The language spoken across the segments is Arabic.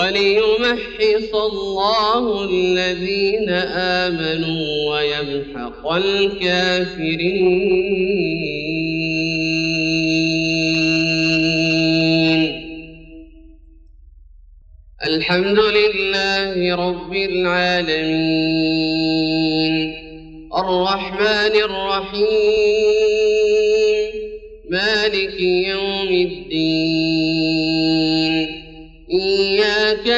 وليمحص الله الذين آمنوا ويمحق الكافرين. الحمد لله رب العالمين. الرحمن الرحيم. مالك يوم الدين.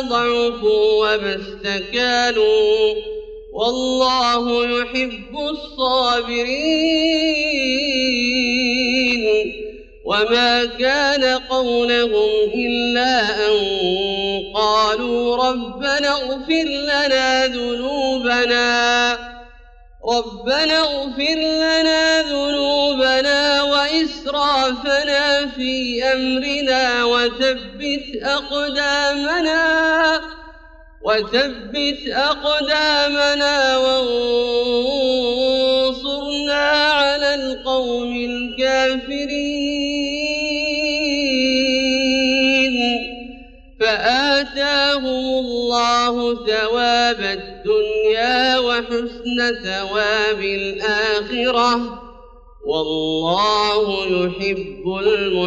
ضعفوا وما استكانوا والله يحب الصابرين وما كان قولهم إلا أن قالوا ربنا اغفر لنا ذنوبنا ربنا اغفر لنا ذنوبنا وإسرافنا في أمرنا وثبت أقدامنا وثبت أقدامنا وانصرنا على القوم الكافرين. لهم الله ثواب الدنيا وحسن ثواب الآخرة. والله يحب المحسنين.